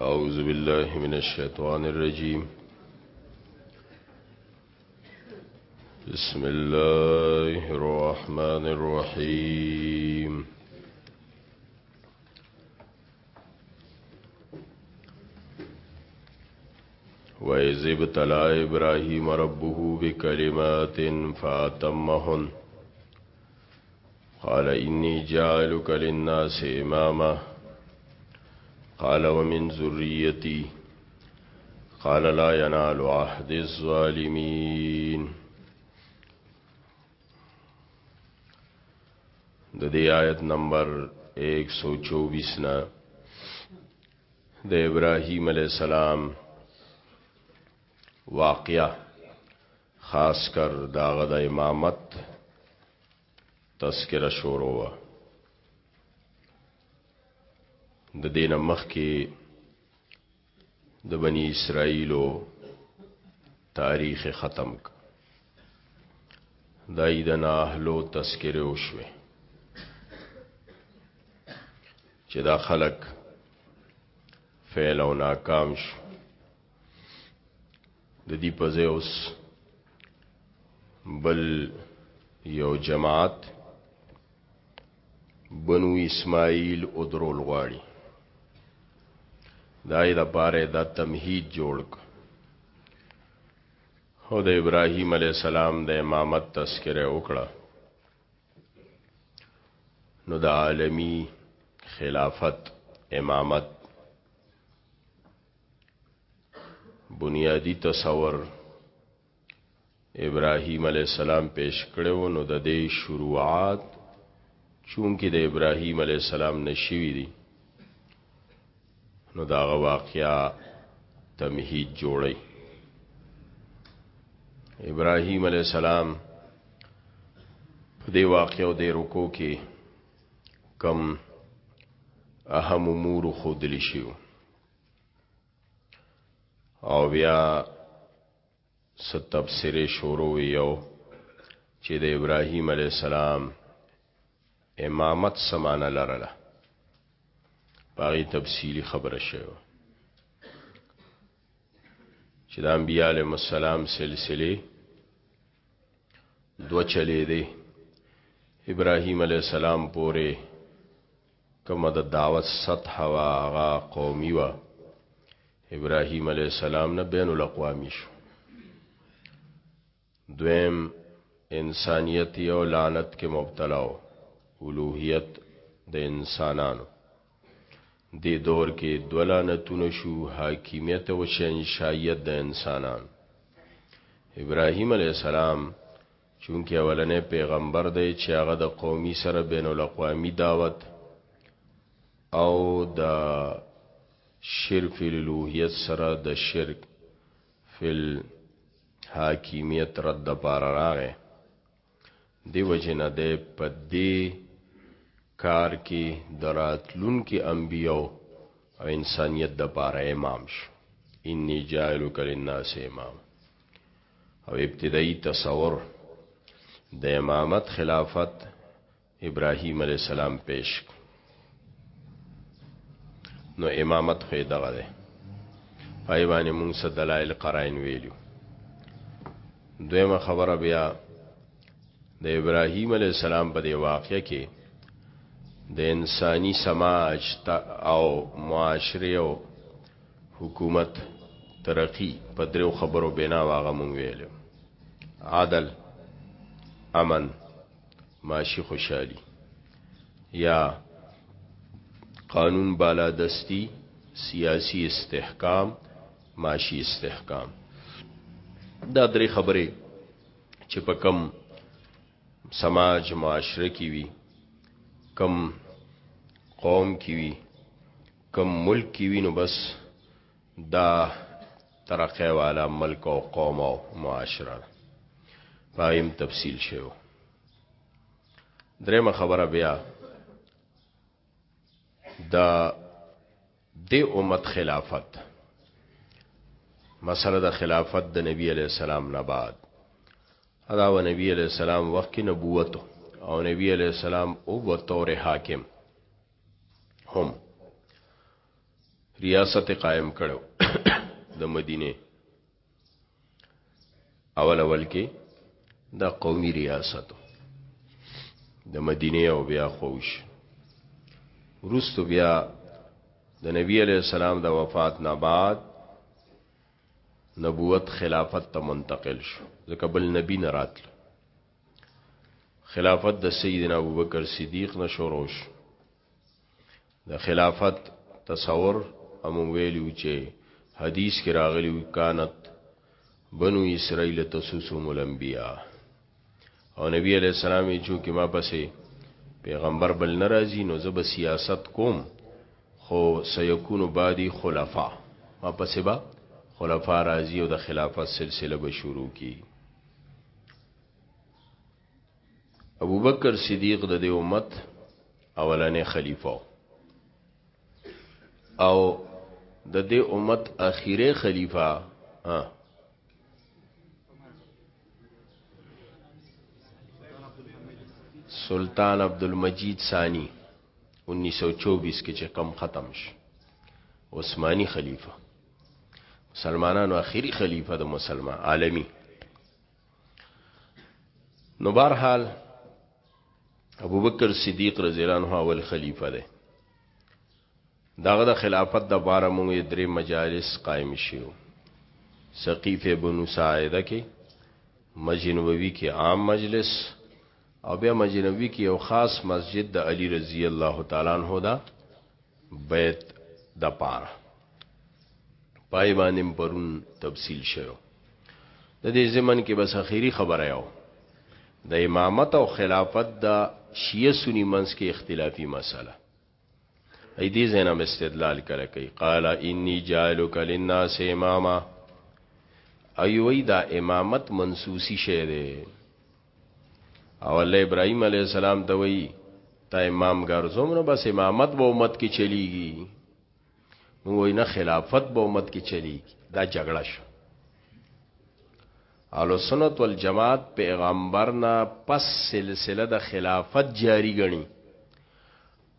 أعوذ بالله من الشيطان الرجيم بسم الله الرحمن الرحيم وإذ ابتلى إبراهيم ربه بكلمات فأتمهن قال إني جاعلك للناس إماما قال ومن ذريتي قال لا ينال عهد الظالمين د دې آیت نمبر 124 نه د ابراهیم علی السلام واقعا خاص کر داغه د امامت تذکره شروع وا د دین مخ کې د بنی اسرائیلو تاریخ ختم ک دای د ناهلو تذکره وشوه چې دا خلک فعل او ناکام شو د دې په ځای اوس بل یو جماعت بنو اسماعیل او درول غواړي دای د پاره دا تمهید جوړ ک او د ابراهیم علی السلام د امامت تذکره وکړه نو د عالمی خلافت امامت بنیادی تصور ابراهیم علی السلام پیش کړو نو د دې شروعات چونکه د ابراهیم علی السلام نشوي دي نو دا واقعیا تمهید جوړي ابراهیم علی السلام په دې واقعو د رکو کې کم اهم امور خود لشيو او بیا ست تفسیری شروع یو چې د ابراهیم علی السلام امامت سمانه لرله باغی تفصیلی خبره شوه چې د انبیاء علیهم السلام سلسله دو چلے دی ابراهیم علی السلام پورې کومه د دعوت سطح وه هغه قومي وه ابراهيم عليه السلام نه بين الاقوامي شو دویم انسانیت او لعنت کې مبتلا او اولوهیت د انسانانو د دور کې دولانتونه شو حاکمیت او شنشایت د انسانان ابراهیم علی السلام چونکه اولنی پیغمبر دی چې هغه د قومي سره بین الاقوامی دعوت او د شرک فی الوهیت سره د شرک فی حاکمیت رد پار راغې دی وجنه ده په دې کار کې دراتلون کې انبیو او انسانیت د پاره امام شو انی جاهل کل الناس امام او ابتدایي تصور د امامت خلافت ابراهیم علی السلام پیش نو امامت خو دغه ده پای باندې موږ څه دلایل قرائن ویلو دویمه خبره بیا د ابراهیم علی السلام په دی واقعې کې د انساني سماج او معاشره او حکومت، ترقي په درېو خبرو بنا وه هغه مونږ ويلي وو، عدل، امن، معاشي خوشحالي يا قانون بالادستي، سياسي استحکام، معاشي استحکام دا درې خبرې چې په کم سماج معاشره کې وي کم قوم کې وي کوم ملک کی وی نو بس دا ترقه والا ملک او قوم او معاشره ده پایم تفصیل شیو درېمه خبره بیا دا د امت خلافت مسله د خلافت د نبی علی السلام نه بعد ادا و نبی علی السلام وخت نبوت او نبی علی السلام او بطور حاکم هم ریاست قائم کړو د مدینه اول اول کې دا قومي ریاست د مدینه او بیا خوش روستو بیا د نبی علی السلام د وفات نه بعد نبوت خلافت ته منتقل شو ځکه بل نبی نه راتل خلافت د سیدنا ابوبکر صدیق نه شروع شو د خلافت تصور هم ویلو چې حدیث کې راغلی کانت بنو اسرائیل تسوسهم الانبیاء او نبی علیہ السلام چې کې ما پسې پیغمبر بل ناراضي نو زب سیاست کوم خو سيكون بادي خلفاء ما پسې با خلفاء راضي او د خلافت سلسله به شروع کی ابو بکر صدیق د دې امت اولنې خلیفہ او د دې امت اخیره خلیفہ ها سلطان عبد المجید ثانی 1924 کې چې کم ختم شو عثماني خلیفہ مسلمانانو اخیری خلیفہ د مسلمان عالمی نو بهر حال ابوبکر صدیق رضی الله عنه اول خلیفہ دی داغه د خلافت د بار موږ درې مجالس قائم شیو سقیفه بنو ساعده کې مجنوی کې عام مجلس او بیا مجنوی کې یو خاص مسجد د علی رضی الله تعالی عنہ دا بیت د پاره پای باندې پرون تفصیل شوه د دې زمن کې بس اخیری خبره یو د امامت او خلافت د شیعه سنی منځ کې اختلافي مسله ای دې زینم استدلال کړه کوي قال انی جالک للناس اماما ایوی دا امامت منسوسی شه ده او الله ابراهيم عليه السلام ته وی تا امام ګرځوم نو بس امامت به امت کې چلیږي نو وای نه خلافت به امت کې چلیږي دا جګړه شو اهل سنت والجماعت پیغمبر نه پس سلسله د خلافت جاری غني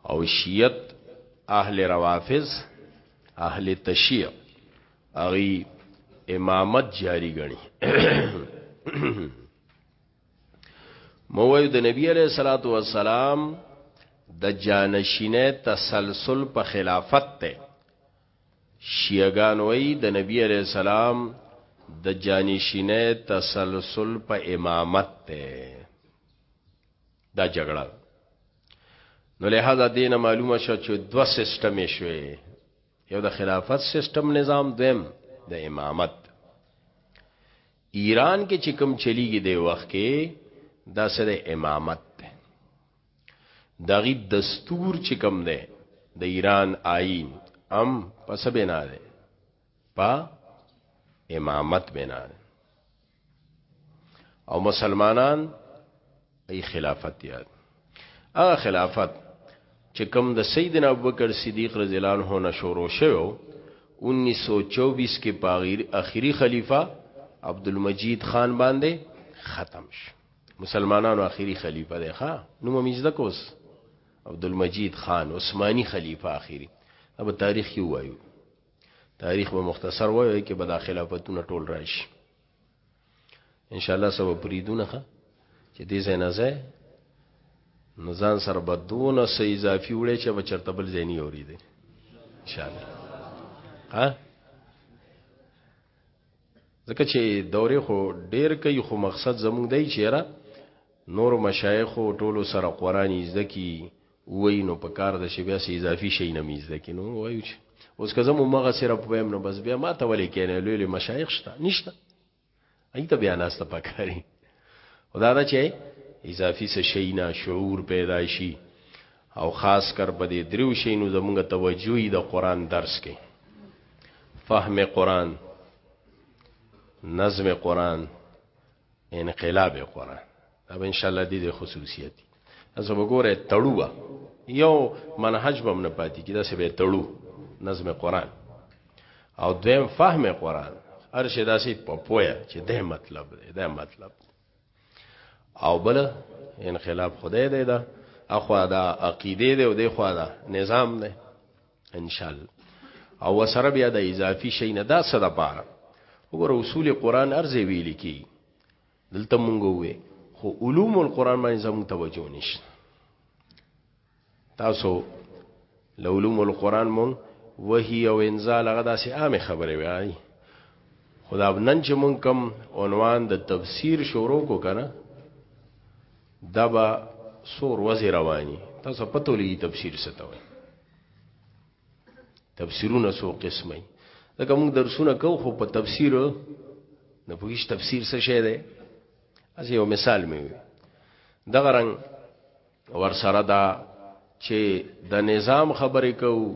او شیعت اهل روافض اهل تشیع اغي امامت جاری غني موي د نبی عليه الصلاه والسلام د جانشینه تسلسل په خلافت ته شیعگان وی د نبی علیہ السلام د جانشینه تسلسل په امامت ته دا جګړه نو له هغه دینه معلومه شو چې دوه سیستمې شوې یو د خلافت سیستم نظام دویم د امامت ایران کې چې کوم چلیږي د وخت کې دا سره امامت ده دغه دستور چې کوم ده د ایران آئین ام پس بنا ده پا امامت بنا ده او مسلمانان ای خلافت یاد هغه خلافت چې کوم د سیدنا ابوبکر صدیق رضی الله عنه نه شروع شوو 1924 کې پاغیر اخیری خلیفہ عبدالمجید خان باندې ختم شو مسلمانانو اخیری خلیفہ دی ښا نو ممیزده کوس عبدالمجید خان عثماني خلیفہ اخیری اب تاریخ یو وایو تاریخ به مختصر وای کې به دا خلافتونه ټول راشي ان شاء الله سبا پریدونه ښه چې دې ځای نه ځای نو ځان سره بدونه سې اضافي وړي چې به چرته بل ځای نه اوري دي ان شاء الله ها ځکه چې دورې خو ډېر کوي خو مقصد زموږ دی چیرې نور مشایخ او ټولو سره قرآنی زده کی ووایي نو په کار ده چې بیا څه اضافي شی نه مې زده کړي نو وایو چې اوس که زه مو مغه سره پویم نو بس بیا ما ته ولې کینې لوی لوی مشایخ شته نشته ایته بیا ناسته پکاري خدا دا چې اضافي څه شی نه شعور پیدا شي او خاص کر په دې دریو شی نو زمونږ توجهي د قران درس کې فهم قران نظم قران انقلاب قرآن دا به ان شاء الله دې خصوصیت دي از وګوره تړوا یو منهج بم نه پاتې کی دا سه به تړو نظم قرآن او دویم فهم قرآن ارشه داسې په پویا چې ده مطلب دی ده مطلب دی او بل انقلاب خدای دی دا اخوا دا عقیده دی او دی خوا دا نظام دی انشاءالله او وسره بیا د اضافي شي نه دا سره پاره وګوره اصول قران ارزه ویل کی دلته مونږ وې خو علوم القران باندې زموږ توجه نشته تاسو لولوم القران مونږ وحی او انزال هغه داسې عامه خبره وای خدا نن چې مونږ کوم عنوان د تفسیر شروع کو کنه دا به څو ورځې رواني تاسو پته ولګي تفسیر څه ته وایي تفسیرونه څو قسمه دي لکه موږ درسونه کوو خو په تفسیر نه پوهیږ تفسیر څه شی دی از یو مثال مې وي دغه رنګ ورسره دا چې د نظام خبرې کوو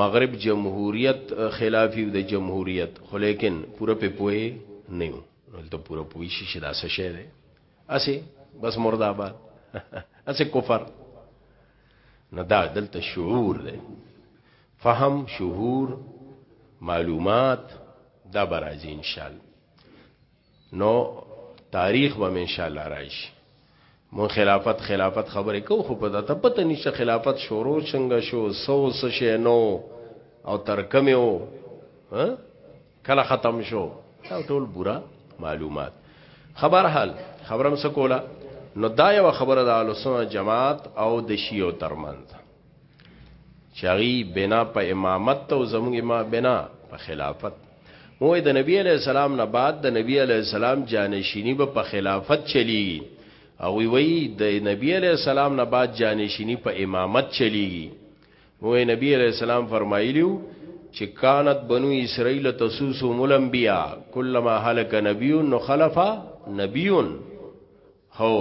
مغرب جمهوریت خلاف یو د جمهوریت خو لیکن پوره په پوي نه یو نو ته پوره پوي شي چې دا څه شی دی اسی بس مرده آباد اسی کفر نه دا دلته شعور دی فهم شعور معلومات دا برازي ان شاء الله نو تاریخ به ان شاء الله راشي مون خلافت خلافت خبره کو خو په دته پته نشه خلافت شروع څنګه شو سو سشه نو او تر کمیو کله ختم شو دا ټول بورا معلومات خبر حال خبرم سکولا نو دا یو خبره د اهل سنت جماعت او د شیعو ترمنځ چاغي بنا په امامت ته زموږ امام بنا په خلافت مو د نبی علی السلام نه بعد د نبی علی السلام جانشینی به په خلافت چلی او وی وی د نبی علی السلام نه بعد جانشینی په امامت چلی مو نبی علی السلام فرمایلیو چې کانت بنو اسرائیل تسوسو ملنبیا کلمہ هلک نبیون نو خلفا نبیون هو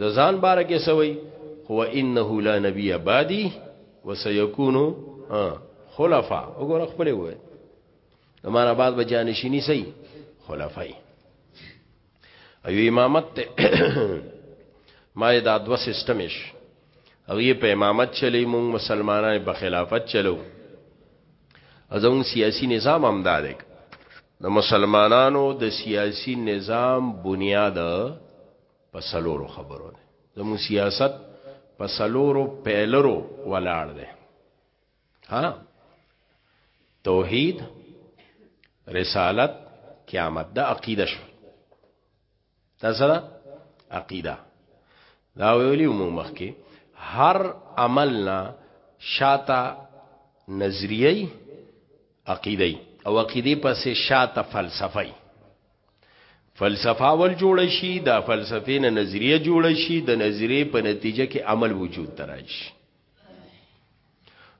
د ځان باره کې سوي هو انه لا نبي بعدي وسيكون خلفاء وګوره خپل وې زمانہ بعد به جانشینی سي خلفای ایو امامت ته ما دا دو سیستمش او یې په امامت چلی مونږ مسلمانانو په خلافت چلو زموږ سیاسي نظام هم دا دی. د مسلمانانو د سیاسي نظام بنیاد په څلورو خبرو دی. زموږ سیاست په څلورو پیلرو ولاړ دی. ها توحید، رسالت، قیامت د عقیده شو. دا سره عقیده دا ویلی مو مخکې هر عملنا شاته نظریه عقیده او عقیده پسې شاته فلسفه فلسفه ول جوړ شي دا فلسفې نه نظریه جوړ شي د نظریه په نتیجه کې عمل وجود درایش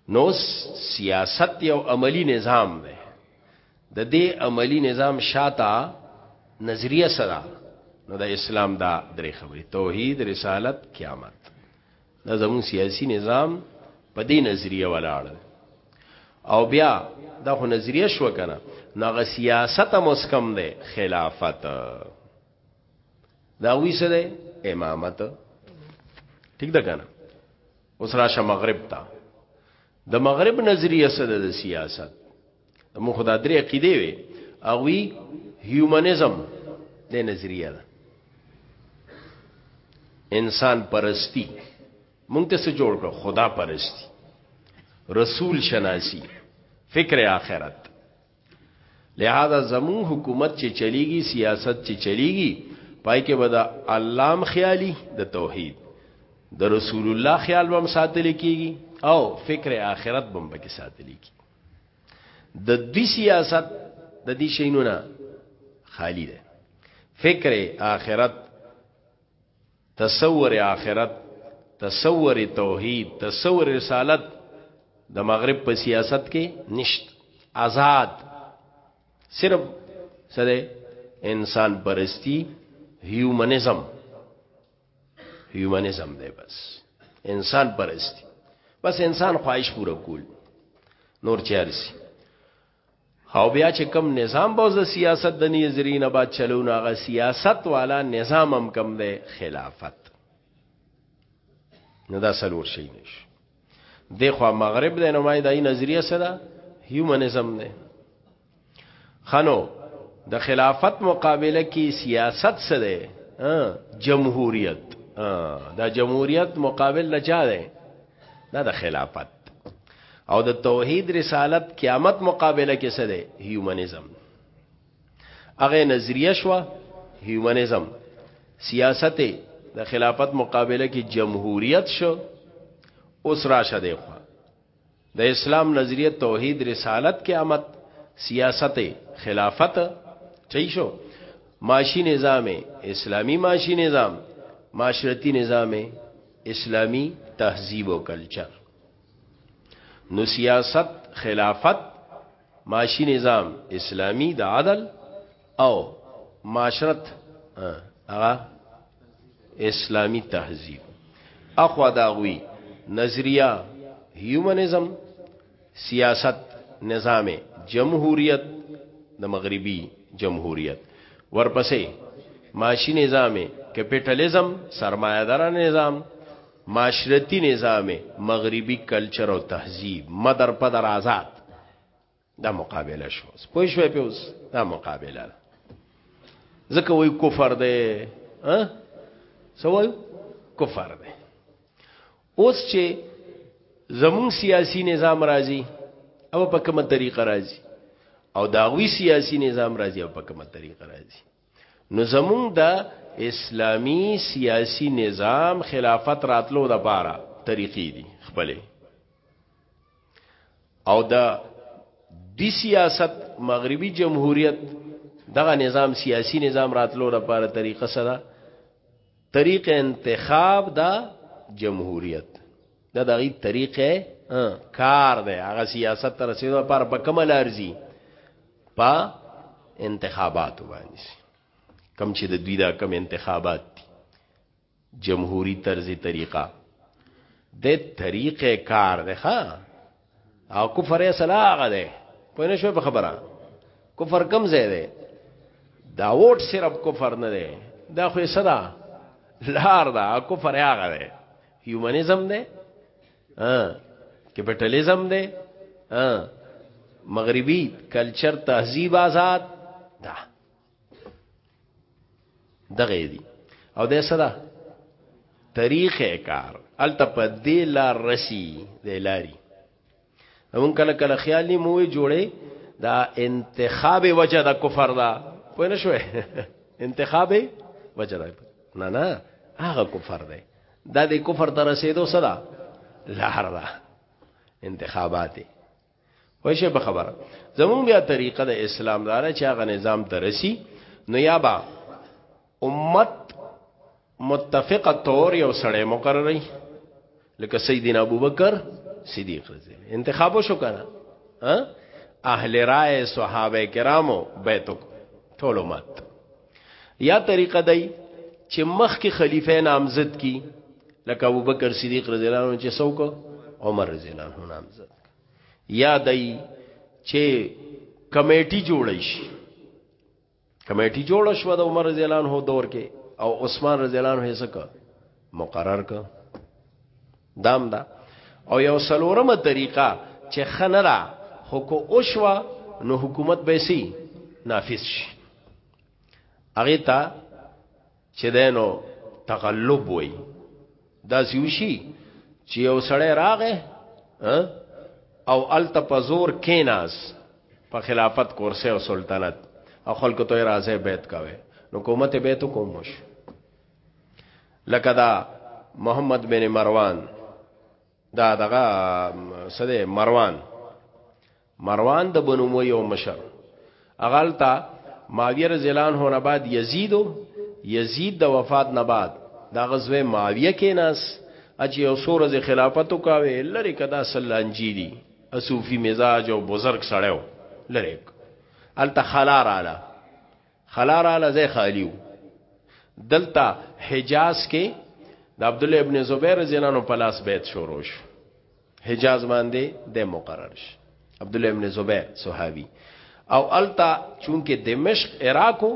نو سیاست یو عملی نظام دی د دې عملی نظام شاته نظریه سره نو د اسلام دا درې خبرې توحید رسالت قیامت دا زمون سیاسی نظام په دې نظریه ولاړ او بیا دا خو نظریه شو کنه ناغه سیاست مسکم ده خلافت دا وی سره امامت ٹھیک ده کنه اوس راشه مغرب ته د مغرب نظریه سره د سیاست مو خدا درې عقیده وي او وی هیومنزم د نظریه ده انسان پرستی مونږ ته څه جوړ کړ خدا پرستی رسول شناسی فکر آخرت لہذا زمون حکومت چې چلیږي سیاست چې چلیږي پای کې به د علام خیالي د توحید د رسول الله خیال بم ساتل کیږي او فکر آخرت بم پکې ساتل کیږي د دې سیاست د دې شینونه خالی ده فکر آخرت تصور آخرت تصور توحید تصور رسالت د مغرب په سیاست کې نشت آزاد صرف سره انسان پرستی هیومنزم هیومنزم دی بس انسان پرستی بس انسان خواهش پورا کول نور چارسی او بیا چې کم نظام به د سیاست د نظرین بعد چلون هغه سیاست والا نظام هم کم دی خلافت نه دا سلور شي نش د خو مغرب د نمای دای نظریه سره هیومنزم نه خنو د خلافت مقابله کې سیاست سره جمهوریت دا جمهوریت مقابل نه چا دی دا د خلافت او د توحید رسالت قیامت مقابله کې څه دی هیومنزم هغه نظریه شو هیومنزم سیاست د خلافت مقابله کې جمهوریت شو اوس راشه دی خو د اسلام نظریه توحید رسالت قیامت سیاست خلافت چي شو معاشي نظام اسلامی معاشي نظام معاشرتی نظام اسلامی تهذیب او کلچر نو سیاست خلافت معاشی نظام اسلامی د عدل او معاشرت هغه اسلامی تهذیب اخوا داغوی نظریه هیومنزم سیاست نظام جمهوریت د مغربي جمهوریت ورپسې معاشي نظام کپټالیزم سرمایدار نظام معاشرتی نظام مغربي کلچر او تهذیب مدر پدر آزاد دا مقابله شو پوه شو په اوس دا مقابله ځکه وای کفر دی ها سوال کفر دی اوس چې زمون سیاسی نظام راځي او په کومه طریقه راځي او داوی سیاسی نظام راځي او په کومه طریقه راځي نو زمون د اسلامی سیاسی نظام خلافت راتلو د پاره طریقې دي خپلې او د دی سیاست مغربي جمهوریت دغه نظام سیاسی نظام راتلو د پاره طریقه سره طریق انتخاب دا جمهوریت دا دغه طریقې کار دی هغه سیاست تر رسیدو پر بکمل ارزي په انتخابات باندې کم چې د دوی دا کم انتخابات دي جمهوری طرز طریقه د طریقې کار دی ها او کفر یې سلاغه ده په نشو په خبره کفر کم ځای ده دا ووټ صرف کفر نه ده دا خو یې صدا لار ده کفر یې هغه ده هیومنزم ده ها کپټالیزم ده ها مغربي کلچر تهذیب آزاد ده دغه دی او د صدا طریق کار الته په دې لار رسی د لاري مون کله کله خیال نی موې جوړې دا انتخاب وجه د کفر دا پوه نه شوې انتخاب وجه دا نه نه هغه کفر دی دا د کفر تر رسیدو صدا لار دا انتخابات وشه په خبره زمون بیا طریقه د اسلام دار چې هغه نظام ترسي نو یا با امت متفقه تور یو سړی مقرري لکه سیدنا ابوبکر صدیق رضی الله انتخاب شو کنه اهل رائے صحابه کرامو بیتو ټول امت یا طریقه دی چې مخ کې خلیفہ نامزد کی لکه ابوبکر صدیق رضی الله عنه چې څوک عمر رضی الله عنه نامزد یادای چې کمیټي جوړ شي کمیټي جوړ شو د عمر رضی الله عنه دور کې او عثمان رضی الله عنه سره مقرر ک دام دا او یو سلورمه طریقه چې خنرا خو کو اوشوا نو حکومت به سي نافذ شي هغه ته چې دینو تغلب وای دا سیوشي چې یو سړی راغې او الته په زور کیناس په خلافت کورسه او سلطنت او خلکو ته راځي بیت کاوه نو حکومت بیت کوم مش لکه دا محمد بن مروان دا دغه سده مروان مروان د بنو مو یو مشر اغلتا معاویه رضی الله عنه نه بعد یزید یزید د وفات نه بعد دا غزوه معاویه کې ناس اجي او سور ز خلافت وکاوي لری کدا سلانجی دي اصوفي مزاج او بزرگ سړیو لری التخلار اعلی خلا را لزه خالیو دلتا حجاز کې د عبد الله ابن زبیر رضی الله عنه پلاس بیت شروع شو حجاز باندې د مقرر شو عبد الله ابن زبیر صحابي او التا چونکه دمشق عراقو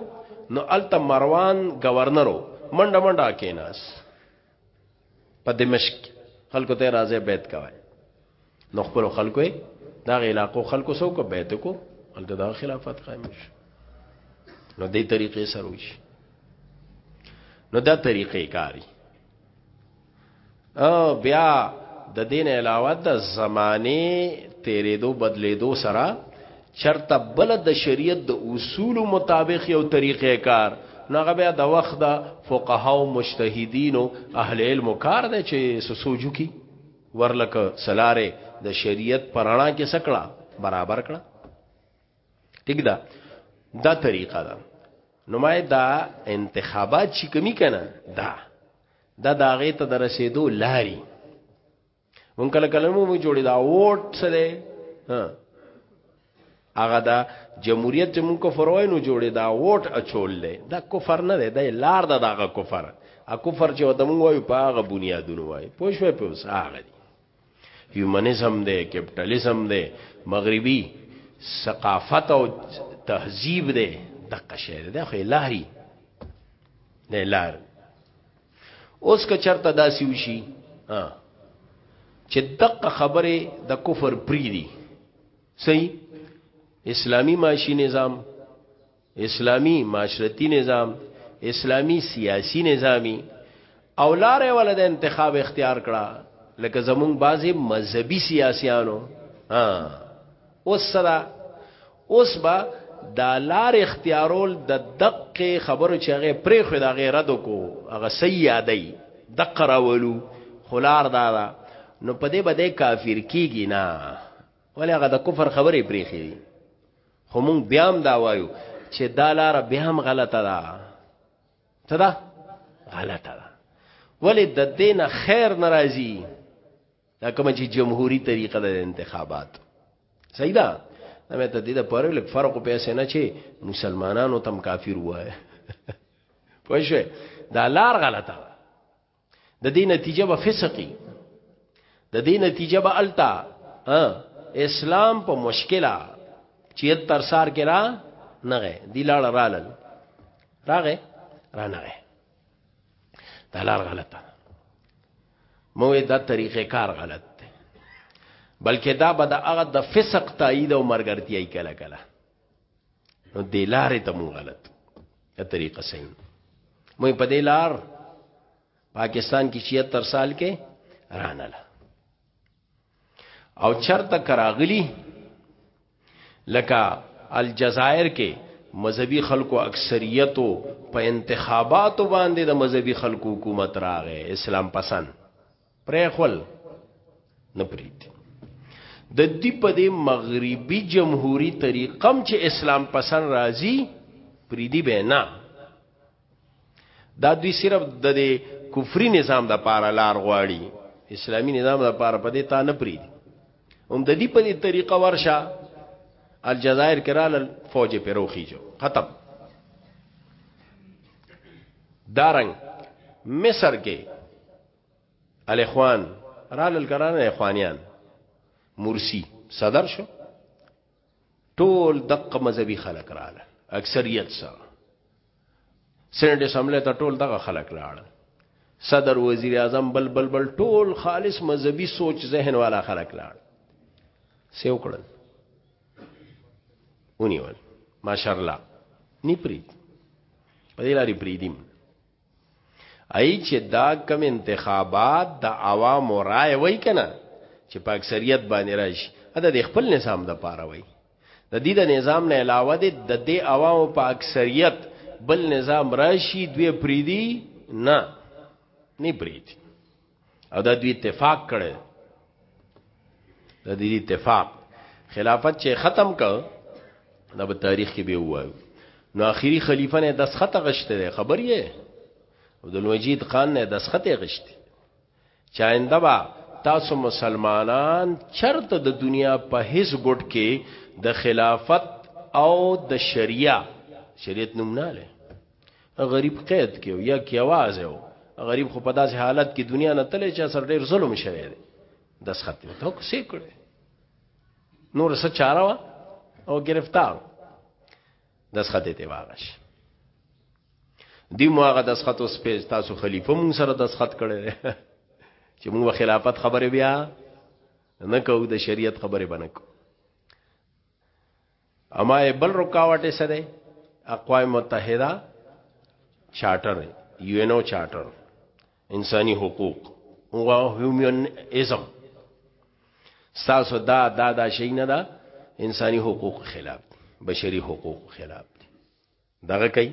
نو التا مروان گورنرو منډه منډه کیناس په دمشق خلکو ته راځي بیت کوي نو خپل خلکو دا غي علاقو خلکو سو کو بیت کو هلته دا خلافت قائم شي نو دې طریقې سره وشي نو دا طریقې کاری او بیا د دین علاوه د زمانه تیرې دو بدلې دو سره چرته بل د شریعت د اصول مطابق یو طریقې کار نو هغه بیا د وخت د فقهاو مجتهدینو اهل علم کار دی چې سوچو کی ورلک سلاره د شریعت پرانا کې سکړه برابر کړه ٹھیک ده دا طریقه ده نو ما دا انتخابات چې کمی کنه دا دا داغه ته درسېدو لاري مونږ کله کله مو جوړی دا ووټ سره ها هغه دا جمهوریت چې مونږ کفر وای نو جوړی دا ووټ اچول لې دا کفر نه دی دا لار دا دغه کفر ا کفر چې وته مونږ وای په هغه بنیادونو وای پوه شوې په اوس هغه دی هیومنزم دی کپټالیزم دی مغربي ثقافت او تهذیب دی دغه شی دی خو لاري نه لار اوس که چرته داسې وشي چې دقه خبره د کفر پری دي صحیح اسلامی معاشی نظام اسلامی معاشرتی نظام اسلامی سیاسی نظامی او لارې ول د انتخاب اختیار کړه لکه زمونږ بعضی مذهبي سیاسيانو ها اوس سره اوس به دا لار اختیارول د دقه خبرو چې هغه پرې خو دا غیر رد کو هغه سیادی دقه راولو خلار دا دا نو په دې بده کافر کیږي نه ولې هغه د کفر خبرې پرې خې خو مونږ بیا هم دا وایو چې دا لار بیا هم غلطه ده څه ده غلطه ده ولې د دینه خیر ناراضي دا کوم چې جمهوریي طریقه د انتخابات صحیح ده دا مې ته دې د پاره لک فرق په اسه نه چې مسلمانانو تم کافر وای پښه دا لار غلطه د دې نتیجه به فسقي د دې نتیجه به التا اسلام په مشکله چې تر سار کې را نغه دی لاړ رالل راغه را نغه دا لار غلطه موږ دا طریقې کار غلط دی بلکې دا به د هغه د فسق تایید او مرګرتیا یې کله کله نو د لارې ته مونږ غلط دا طریقه صحیح موږ په دې لار پاکستان کې 76 سال کې رانه او چرته کراغلی لکه الجزائر کې مذهبي خلکو اکثریتو په انتخاباتو باندې د مذهبي خلکو حکومت راغې اسلام پسند پرې خل نه پریت د دې په دې مغربي جمهوریت طریقم چې اسلام پسند راځي پریدي به نه دا دوی صرف د کفري نظام د پاره لار غواړي اسلامی نظام د پاره پدې تا نه پری هم د دې په دې طریقه ورشه الجزائر کرال فوج پروخی جو ختم دارنګ مصر کې الاخوان رال الکران اخوانیان مرسی صدر شو ټول دقه مذهبي خلک رااله اکثریت سره سینټ اسمبلی ته ټول دغه خلک لاړل صدر وزیر اعظم بل بل بل ټول خالص مذهبي سوچ ذهن والا خلک لاړ سیو کړل ونیول ماشاءالله نی پرید په دې لاري پریدیم ای چې دا کم انتخابات د عوام رائے وای کنه چې په اکثریت باندې راشي دا د خپل نظام د پاره وای د دې د نظام نه علاوه د دې عوام په اکثریت بل نظام راشي دوی پریدي نه نه پریدي او دا دوی اتفاق کړي دا دوی اتفاق خلافت چې ختم کړ دا په تاریخ کې به وایو نو اخیری خلیفہ نه دسخط غشته ده خبر یې عبد المجید خان نه دسخط غشته چاینده با تاسو مسلمانان چرته د دنیا په هیڅ ګډ کې د خلافت او د شریعه شریعت نوم نه لري غریب قید کې یا کې आवाज یو غریب خو په داسې حالت کې دنیا نه تلې چې سر ډیر ظلم شوی دی داس ختم ته کو سې کړې نور څه چاره وا او گرفتار داس خته ته واغش دی مو هغه داس خط اوس په تاسو خلیفہ مون سره داس خط کړي چې مون خلافت خبره بیا نه کو د شریعت خبره بنکو اما بل رکاوټ یې سره اقوام متحده چارټر یو ان او چارټر انساني حقوق او هیومن ازم تاسو دا دا دا شي نه دا انساني حقوق خلاف بشري حقوق خلاف دغه کوي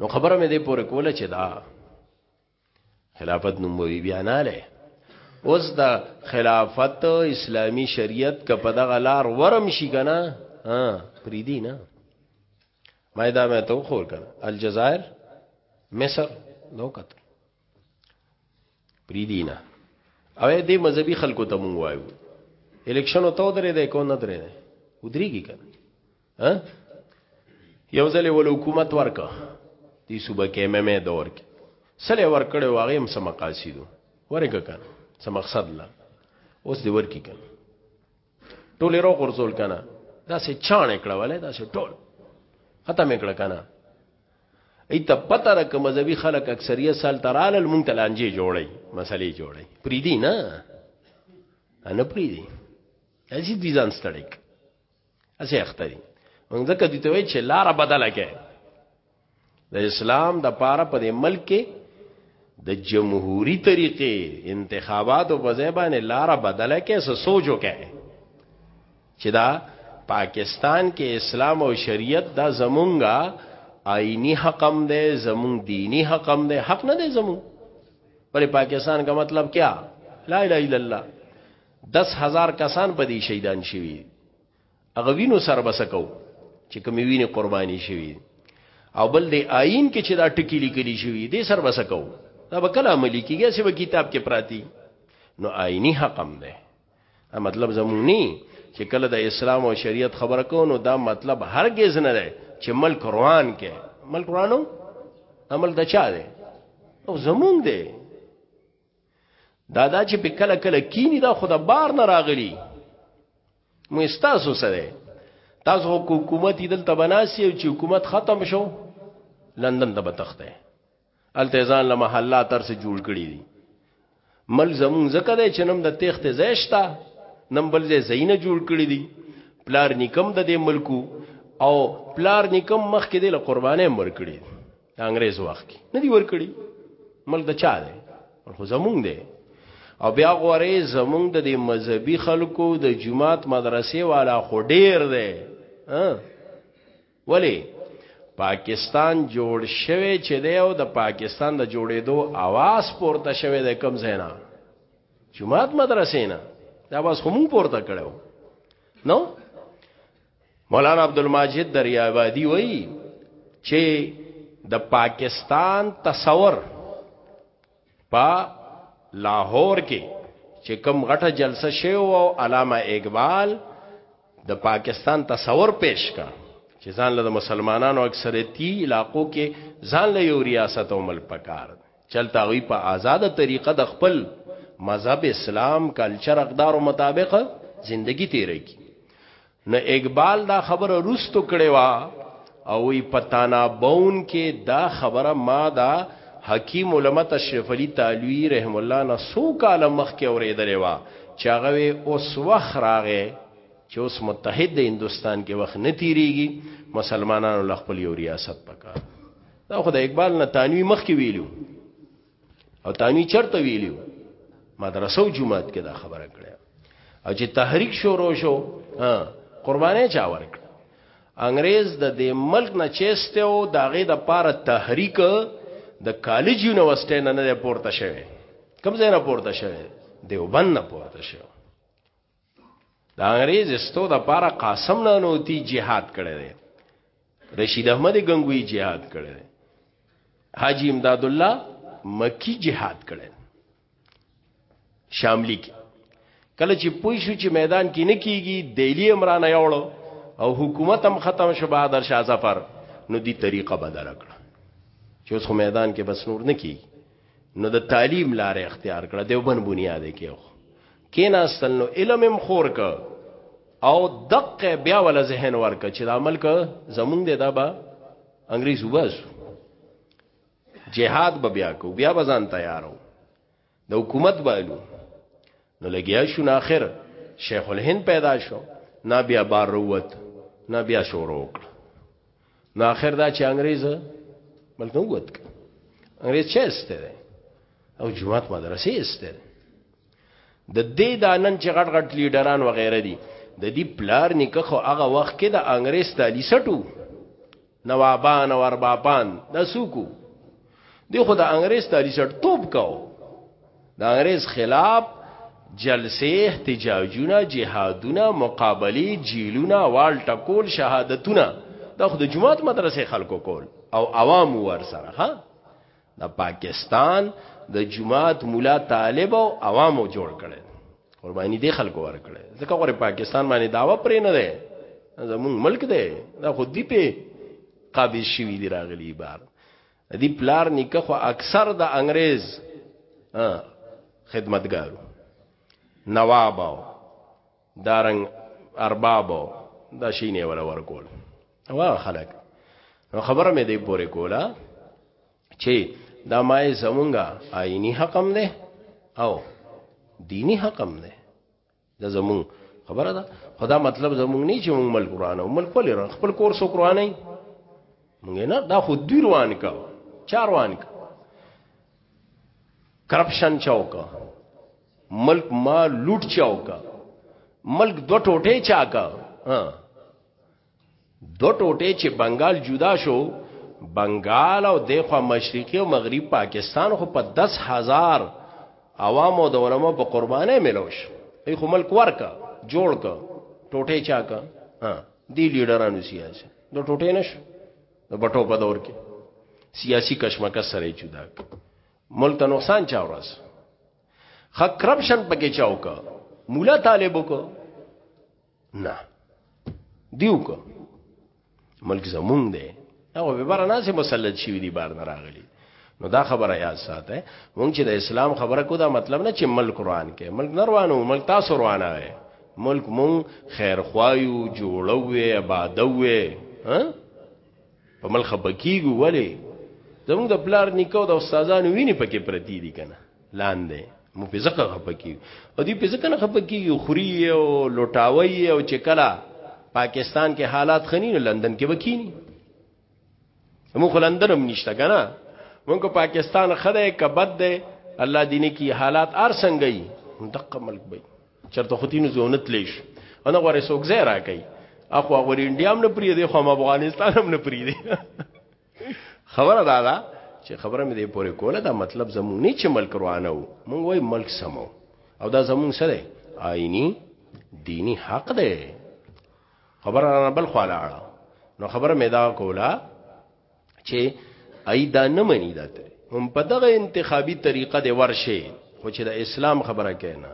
نو خبره مې دې پوره کوله چې دا خلافت نوموي بیا نه لای اوس دا خلافت اسلامی شریعت که په دغه لار ورم شي کنه ها پریدي نه ما دا مې ته خور کنه الجزائر مصر نو قطر پریدي نه او دې مذهبي خلکو ته مونږ وایو الیکشن او تو درې ده کو نه درې ده ودرېږي کنه ها یو ځل ول حکومت ورکا دی صوبه کې مې مې دور کې سله ورکړې واغې هم سم مقاصدو ورګه کنه سم مقصد لا اوس دی ورکی کنه ټول رو غرزول کنه دا سه چانه کړه ولې دا سه ټول ختم کړه کنه ایت پته را کوم مذهبي خلک اکثریت سال ترال مونږ تلانجی جوړي مسلې جوړي پری دی نه ان پری دی اسی دي ځان ستړک اسې اخته دي موږ ځکه دي ته وی چې لار بدله کې د اسلام د پاره په پا ملک کې د جمهوریت طریقې انتخابات او بزیبانه لار بدله کې سو سوچو کې چې دا پاکستان کې اسلام او شریعت دا زمونږه آئینی حقم ده زمون دینی حقم ده حق نه ده زمون پر پاکستان کا مطلب کیا لا اله الا الله دس هزار کسان په دې شهیدان شوي هغه وینو سره بسکو چې کوم ویني قرباني شوي او بل دی آئین کې چې دا ټکی لیکلی شوی دی سر وسکو دا به کله عملی کیږي چې په کتاب کې پراتی نو آئینی حقم ده دا مطلب زمونی چې کله د اسلام او شریعت خبره کو نو دا مطلب هرگز نه ده چې ملک روان کې ملک روانو عمل د چا ده او زمون ده دا دا چې په کله کله کینی دا خدا بار نه راغلی مو استاسو سره تاسو حکومت دلته بناسي او چې حکومت ختم شو لندن ته بتخته التزان له محله تر سه جوړ کړی دي مل زمون زکه ده چې نم د تخت زیشتا نم بل زې زینه جوړ کړی دي پلار نکم د دې ملکو او پلار نکم مخ کې د قربانې مر کړی د انګريز وخت کې نه دی ورکړي ملک د چا دی خو زمونږ دی او بیا غوري زمونږ د دې مذهبي خلکو د جماعت مدرسې والا خو ډیر دی ولی پاکستان جوړ شوی چې دی او د پاکستان د جوړېدو आवाज پورته شوی دی کم زینا جماعت مدرسې نه دا بس هم پورته کړو نو مولانا عبدالماجد دریابادی وایي چې د پاکستان تصور په لاهور کې چې کوم غټه جلسه شوی او علامه اقبال د پاکستان تصور پیش کا چې ځان له مسلمانانو اکثریتي علاقو کې ځان له یو ریاست او مل پکار چلته هغوی په آزاده طریقه د خپل مذهب اسلام کلچر اقدار او مطابق زندگی تیره کی نو اقبال دا خبره روستو کړي وا او وی پتانا بون کې دا خبره ما دا حکیم علما تشریف علی تعالی رحم الله نه سو کال مخ کې اوریدلې وا چې هغه اوس وخ راغې چې اوس متحد هندستان کې وخت نه تیریږي مسلمانانو خپل یو ریاست پکار دا خو د اقبال نه تانوی مخ کې ویلو او تانوی چرته ویلو مدرسو جمعات کې دا خبره کړه او چې تحریک شروع شو ها قربانې چا ورک انګريز د دې ملک نه چېسته او داغه د پاره تحریک د کالج یونیورسيټي نه نه پورته شوه کوم ځای نه پورته شوه دیوبند نه پورته شوه د انګريز استو د پاره قاسم نانوتی جهاد کړی دی رشید احمد گنگوی جهاد کړی دی حاجی امداد الله مکی جهاد کړی شاملی کې کله چې پوي شو چې میدان کې نه کیږي دیلی عمران یوړو او حکومت هم ختم شو بهادر شاه ظفر نو دی طریقه بدل کړ چې اوس میدان کې بس نور نه کیږي نو د تعلیم لار اختیار کړه دیوبند بنیاد کې خو کیناستل نو علم هم خور ک او دقه بیا ول ذهن ورک چې د عمل ک زمونږ د دابا انګریز وباس جهاد به بیا کو بیا بزان تیارو د حکومت بالو نو لګیا شو نه اخر شیخ الهند پیدا شو نه بیا بار روت نه بیا شروع وکړه نو اخر دا چې انګريز بلکې ووت انګريز چه استره او جماعت مدرسې استره د دې دانن چې غټ غټ لیډران وغیرہ دي د دې پلار نکخو هغه وخت کې د انګريز تالی سټو نوابان او اربابان دا سوکو دی خو د انګريز تالی سره توپ کاو د انګريز خلاف جلسه احتجاجونه جهادونه مقابله جیلونه وال ټکول شهادتونه دا خو د جماعت مدرسې خلکو کول او عوام ور سره ها د پاکستان د جماعت مولا طالب او عوامو جوړ کړي قرباني دي خلکو ور کړي ځکه غره پاکستان باندې داوا پرې نه ده زمون ملک ده دا خود دي په قابض شوی دی راغلی بار دی پلار نکه خو اکثر د انګريز خدمتګارو نواب او دا رنګ اربابو دا شینې ولا ورکول هغه خلک نو خبره مې دې پورې کولا چې دا مای زمونږه آئینی حقم ده او دینی حقم ده دا زمون خبره ده خدا مطلب زمون نه چې مونږ ملک قران او ملک ولې ران خپل کور سو قران نه مونږ نه دا خو دوی روان کا چاروان کا کرپشن چوکا ملک ما لوټ چاو کا ملک دو ټوټه چا کا ها دو ټوټه چې بنگال جدا شو بنگال او دغه مشرقي او مغرب پاکستان خو په 10000 عوام او د علماء په قربانه ملوش ای خو ملک ورکا جوړ کا ټوټه چا کا ها دی لیډرانو سیاسي دو ټوټه نش د بټو په دور کې سیاسي کشمکش سره جدا ملک ته نقصان چا ورس خ کرپشن پکې چاو کا مولا طالبو کو نه دیو کو ملک زمونږ دی هغه به بار نه سي مسلط شي دی بار نه راغلي نو دا خبره یاد ساته مونږ چې د اسلام خبره کو دا مطلب نه چې ملک روان کې ملک نه روانو ملک تاسو روانه وي ملک مونږ خیر خوایو جوړوي آبادوي ها په مل خپکیږو ولی زموږ د پلار نیکو د استادانو ویني پکې پرتی دي کنه لاندې مو په زکه خپکیږو او دی په زکه نه خپکیږو خوري او لوټاوي او چکلا پاکستان کې حالات خني نه لندن کې وکینی مو خلندن هم نشته کنه مونږ پاکستان خدای کبد ده الله دینه کی حالات ار څنګه دقه ملک بې چرته ختینو زونت لیش انا غوړې سوګزه راکې اخو غوړې انډیا هم نه پری دی خو افغانستان هم نه پری دی خبره دا ده چې خبره مې دې پورې کوله دا مطلب زموږ نه چې ملک روانه وو مونږ وای ملک سمو او دا زموږ سره آئینی دینی حق ده خبره نه بل خواله اړه نو خبره مې دا کوله چې ای دا نه مني دا تر هم په دغه انتخابي طریقه دی ورشه خو چې د اسلام خبره کینا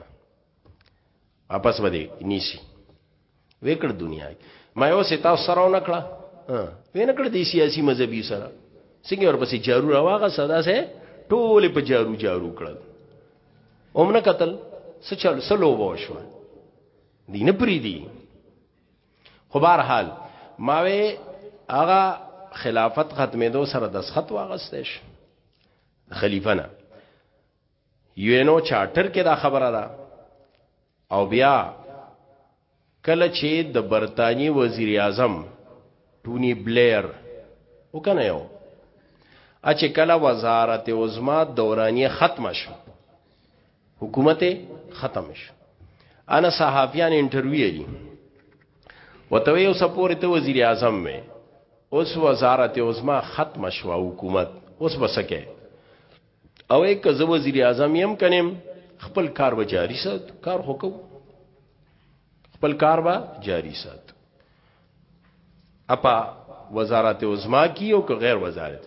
واپس ودی نیسی وکړ دنیا ما یو ستا سره نه کړه وینه کړ دی سیاسي مذهبي سره څنګه ورپسې جارو راواغه صدا سه ټول په جارو جارو کړل اومنه قتل سچل سلو وشو دینه پری دی خو بهر حال ما وی هغه خلافت ختمېدو سره د سخت واغستې شو خلیفہ نه یونو چارټر کې دا خبره ده او بیا کله چې د برتانی وزیر اعظم ټونی بلیر وکنه یو اچ کله وزارت عظما دورانیه ختم شو حکومت ختم شو انا صحافیان انټرویو دي وتوی او سپورې ته وزیر اعظم مې اوس وزارت عظما ختم شو حکومت اوس بسکه او یک زو وزیر اعظم يم کنیم خپل کار به جاری سات کار خو کو خپل کار به جاری سات اپا وزارت عظما کی او که غیر وزارت